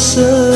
色。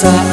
sa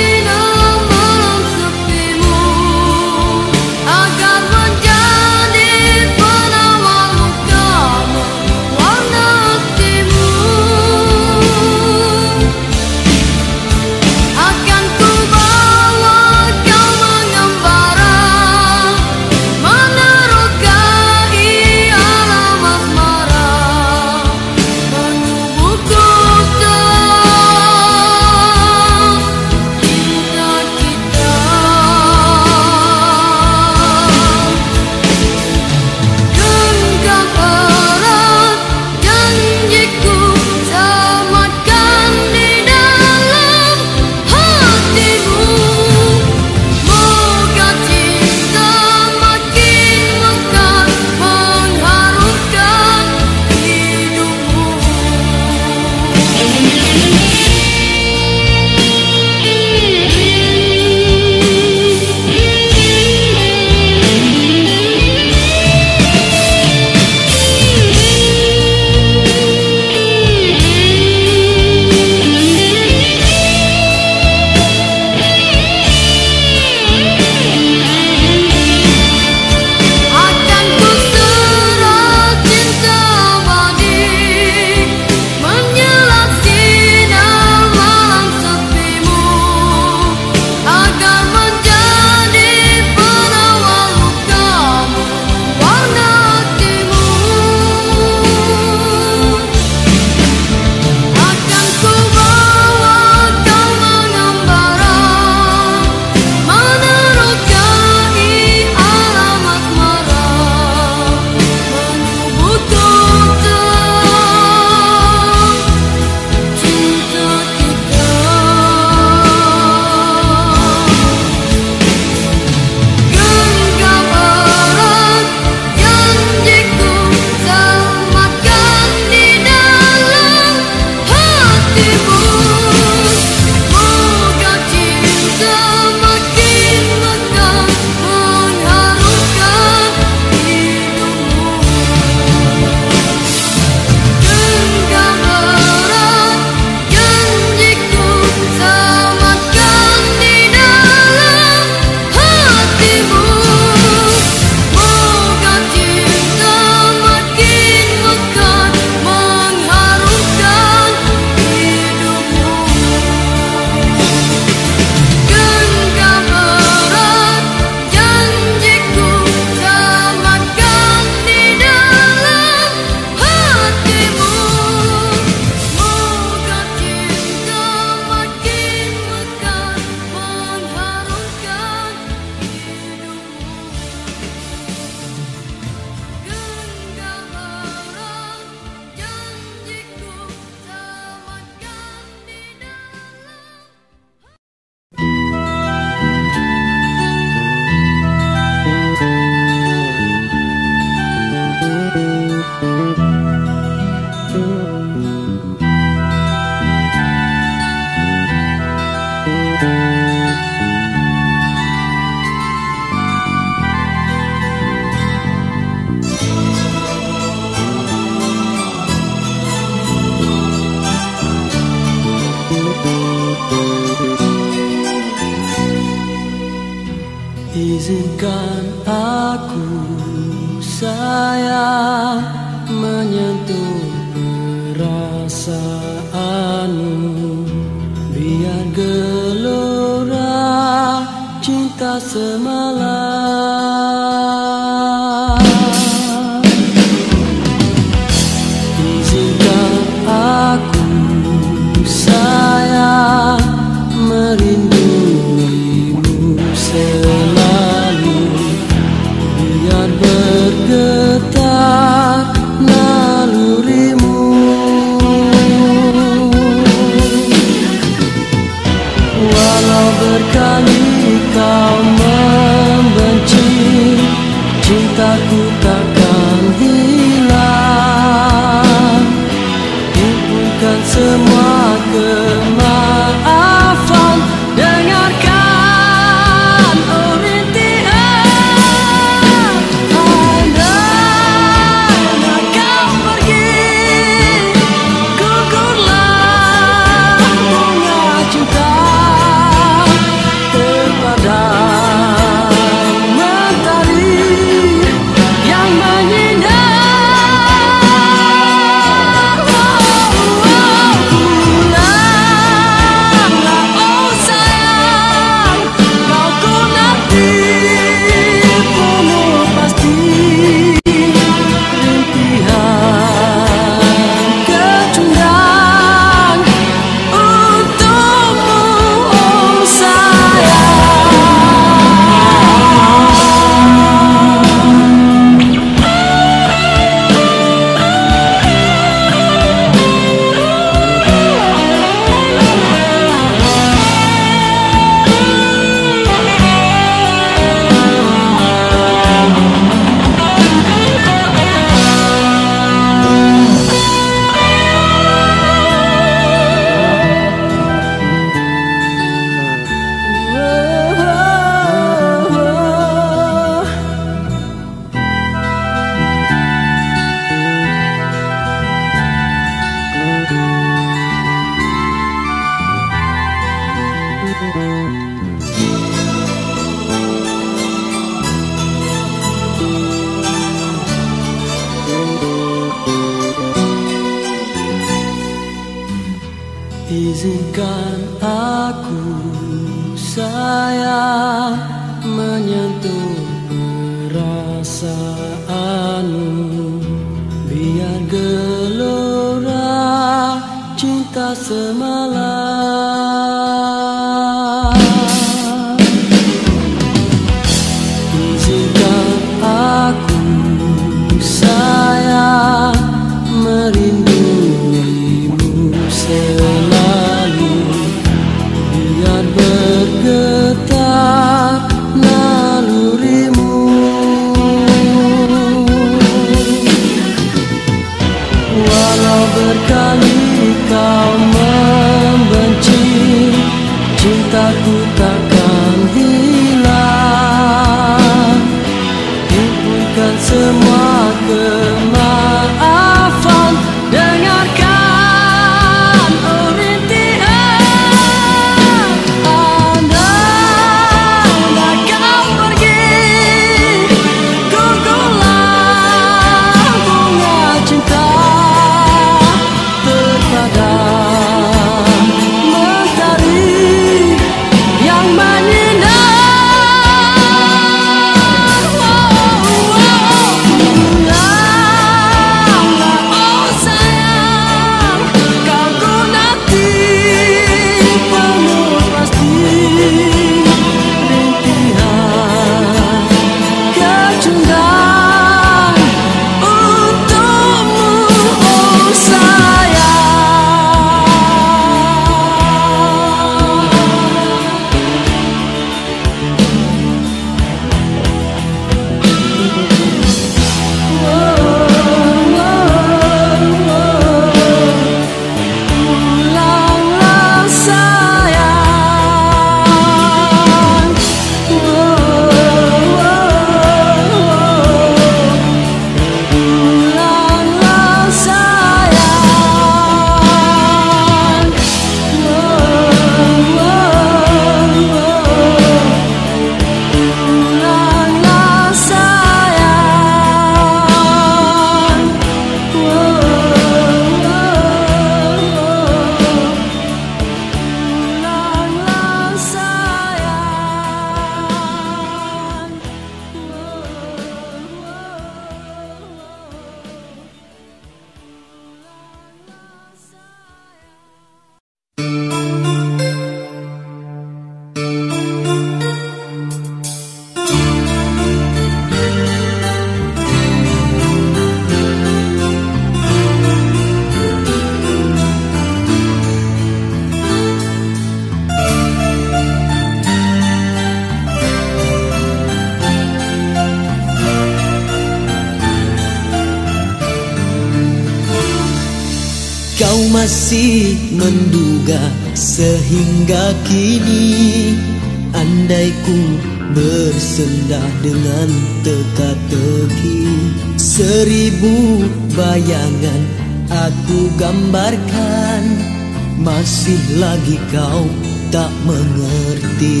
lagi kau tak mengerti.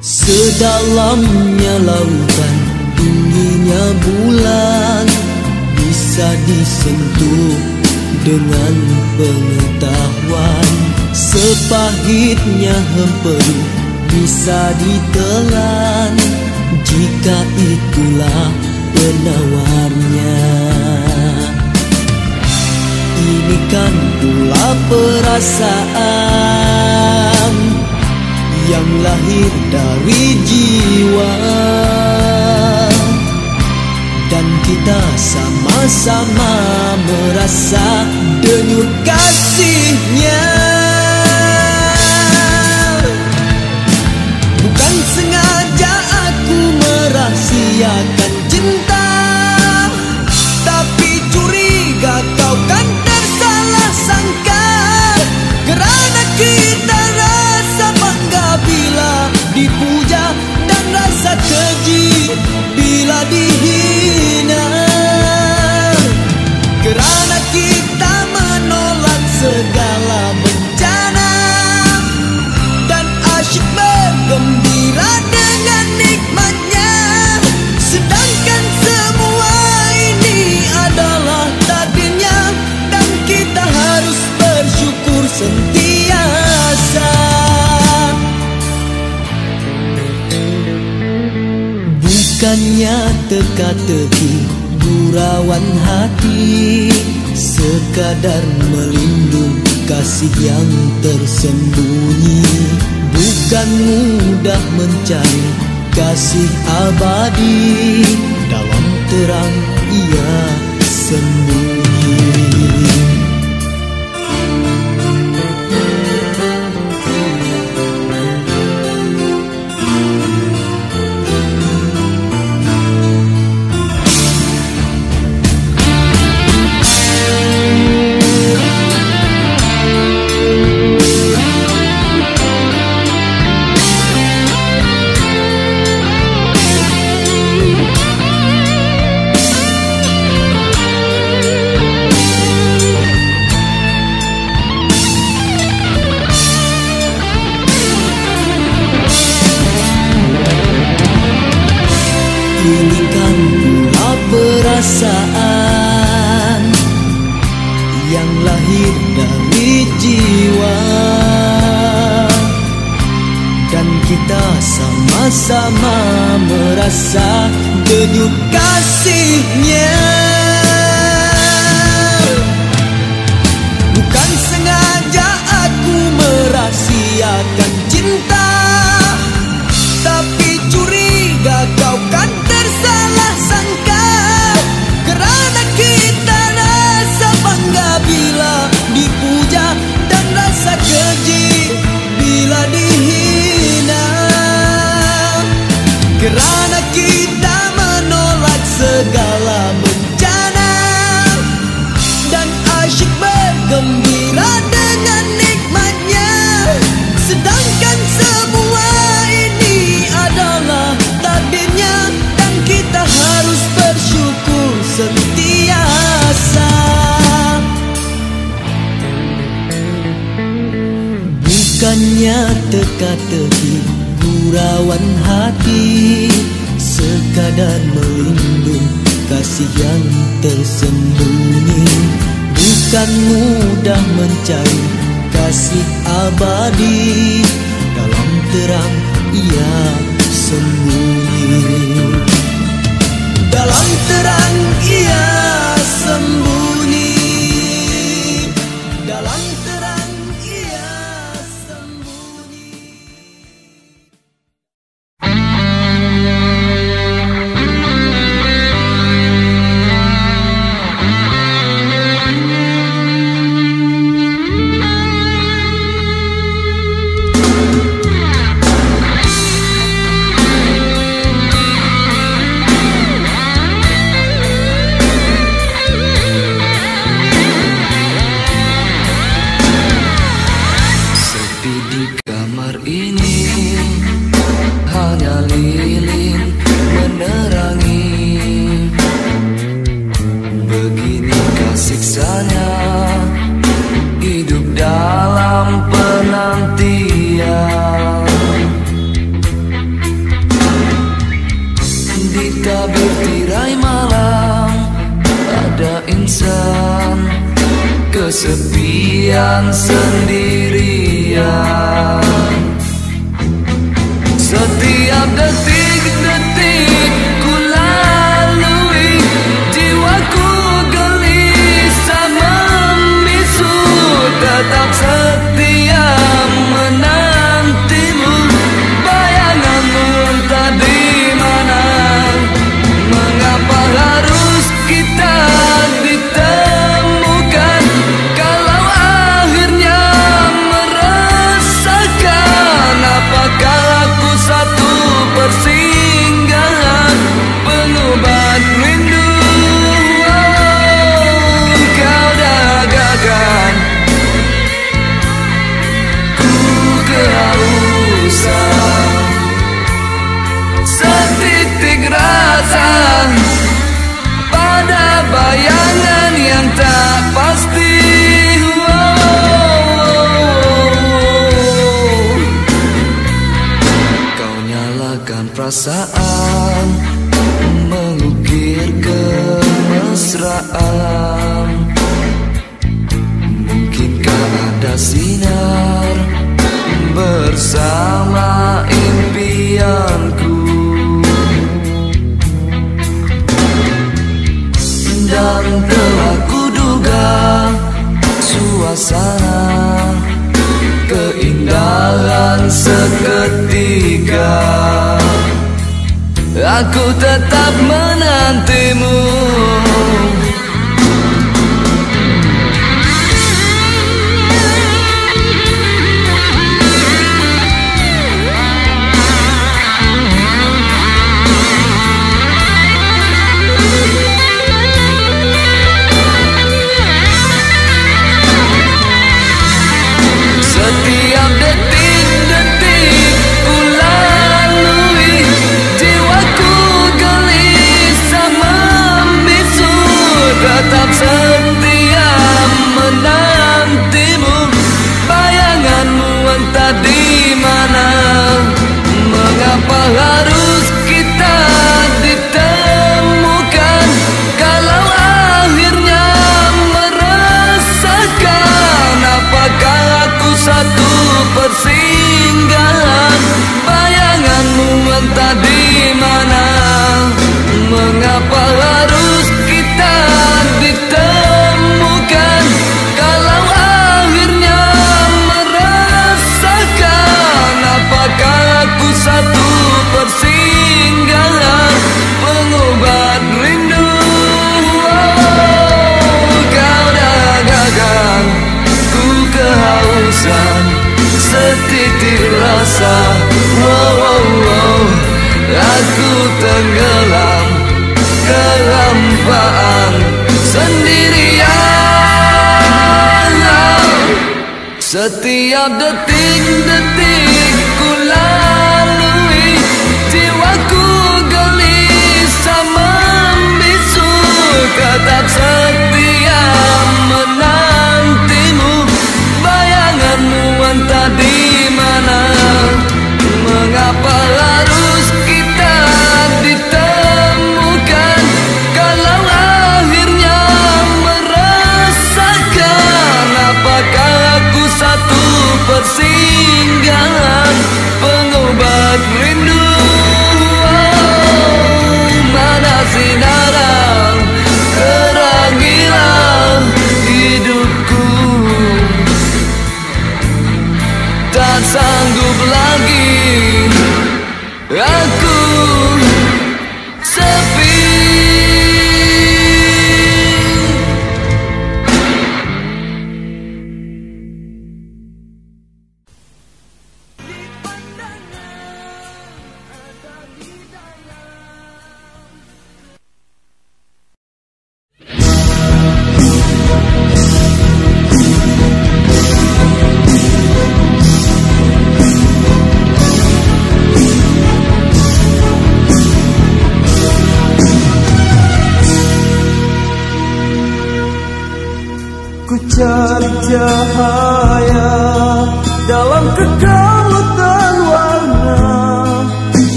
Sedalamnya lautan, tingginya bulan Bisa disentuh dengan pengetahuan. Sepahitnya hempedu bisa ditelan Jika itulah penawarnya Ini kan pula perasaan yang lahir dari jiwa. Dan kita sama-sama merasa denyut kasihnya Bukannya teka-teki gurauan hati Sekadar melindung kasih yang tersembunyi. Bukan mudah mencari kasih abadi Dalam terang ia sembunyi Bukannya teka-teki gurauan hati Sekadar melindung kasih yang tersembunyi. Bukan mudah mencari kasih abadi Dalam terang ia sembunyi. Dalam terang Aku tetap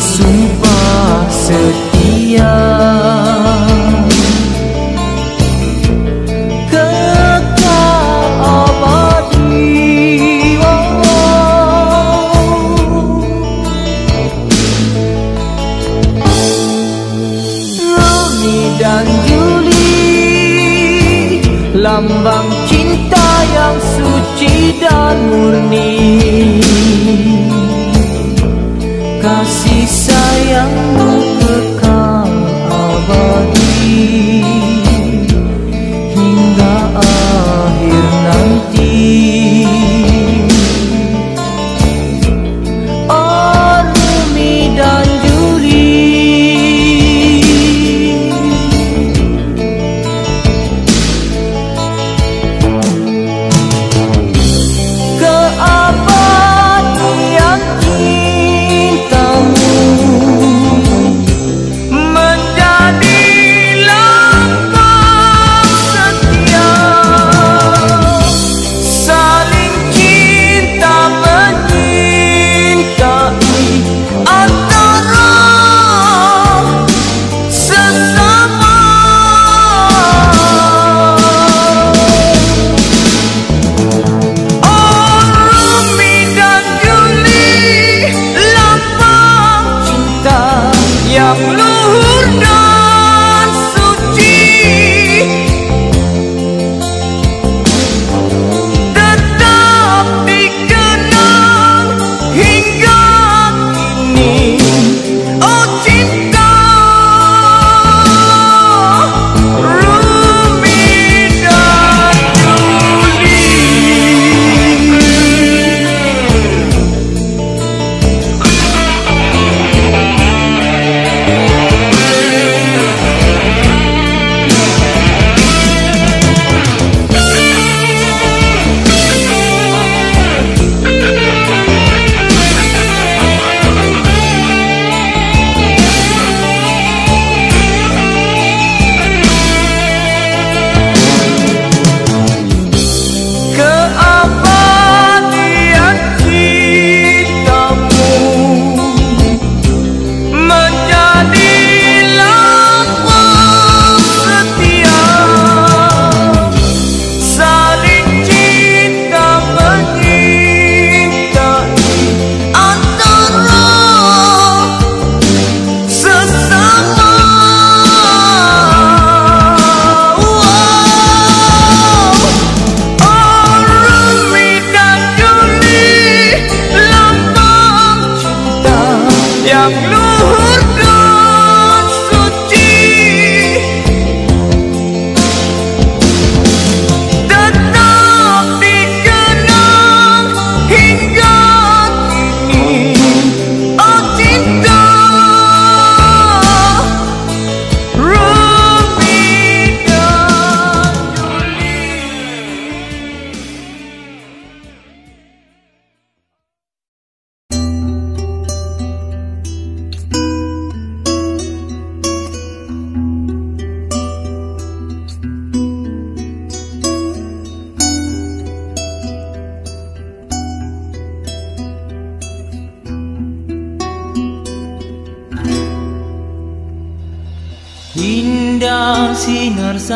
soon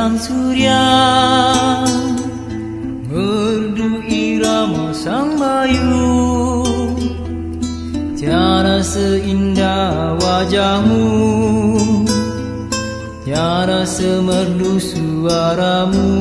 sang surya. Merdu irama sang bayu. Tiada seindah wajahmu. Tiada semerdu suaramu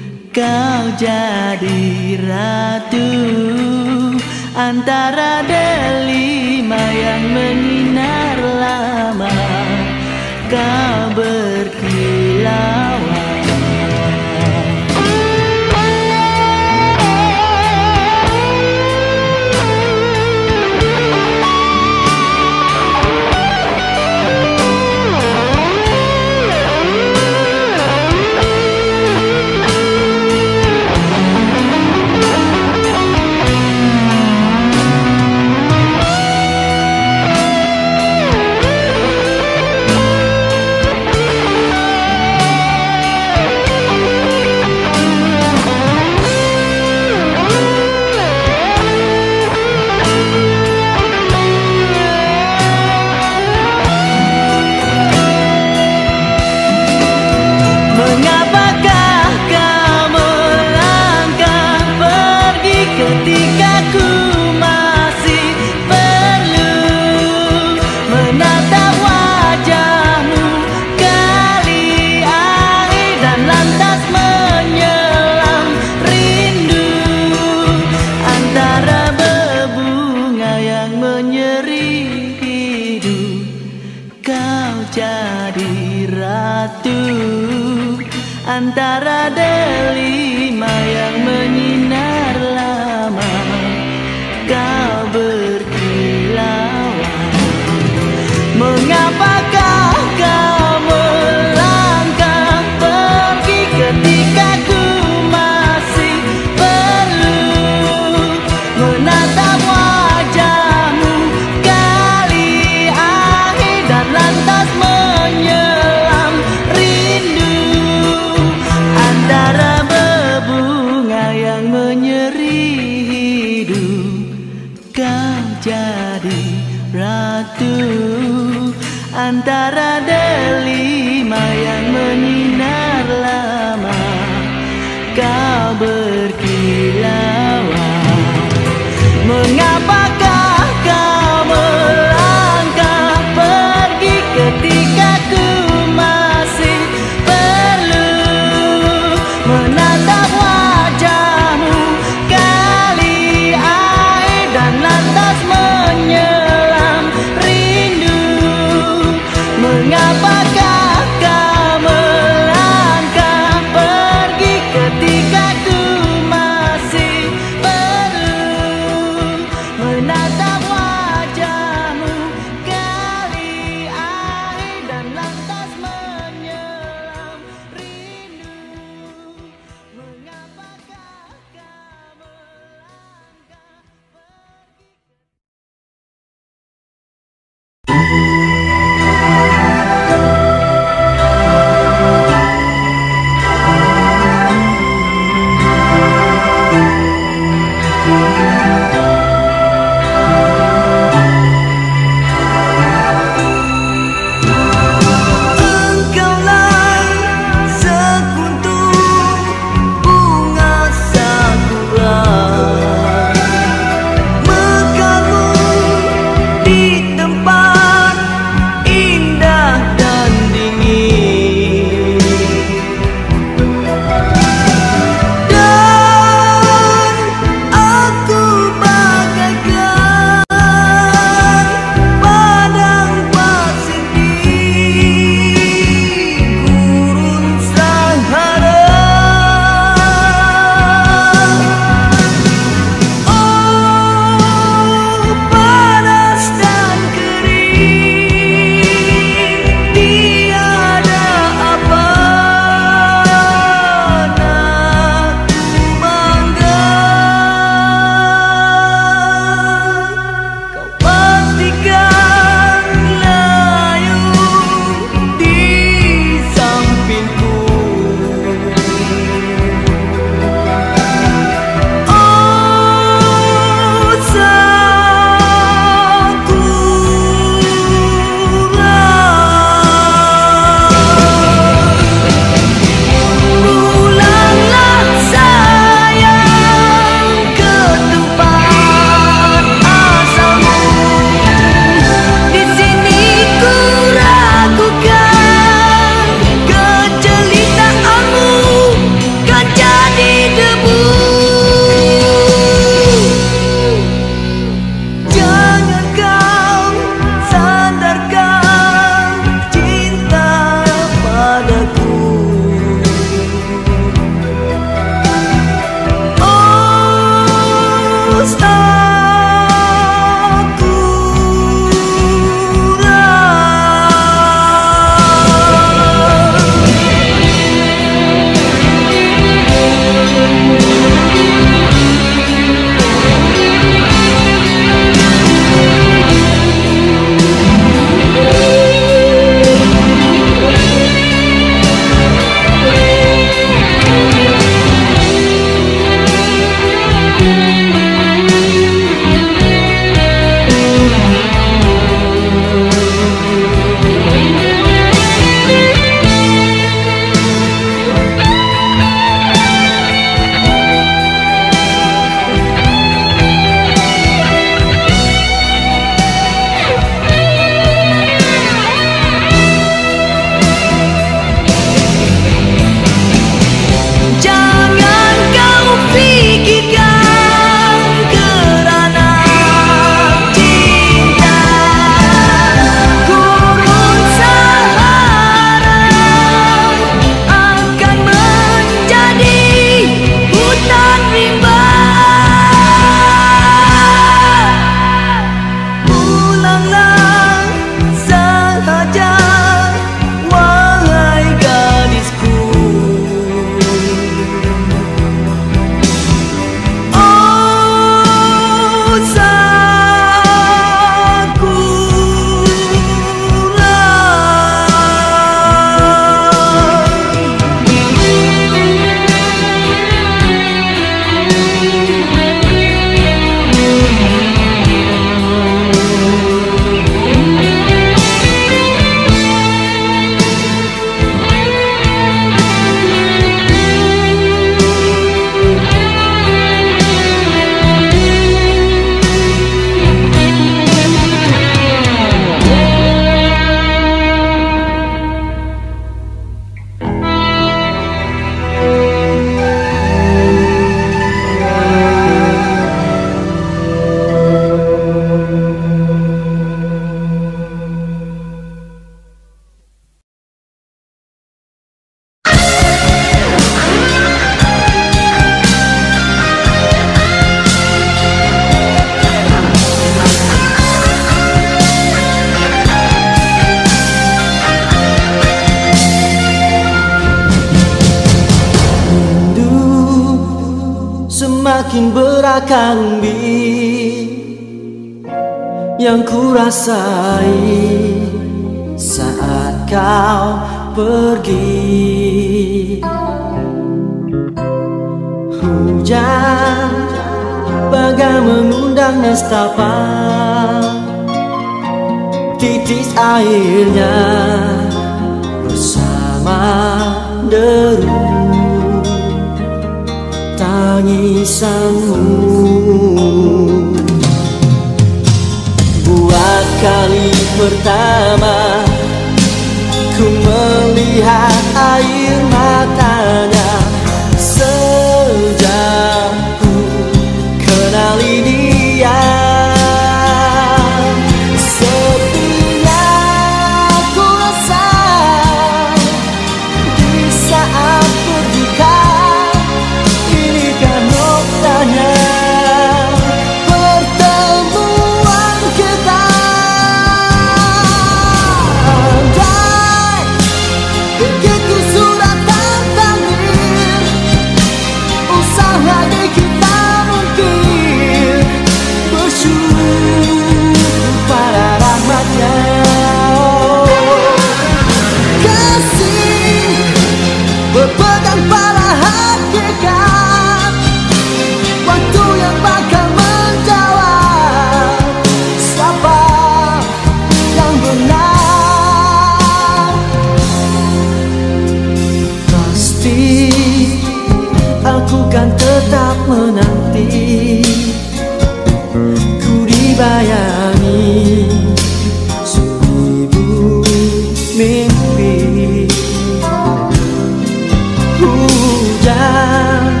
Hujan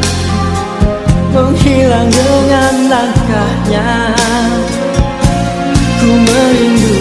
Menghilang dengan langkahnya. Ku merindui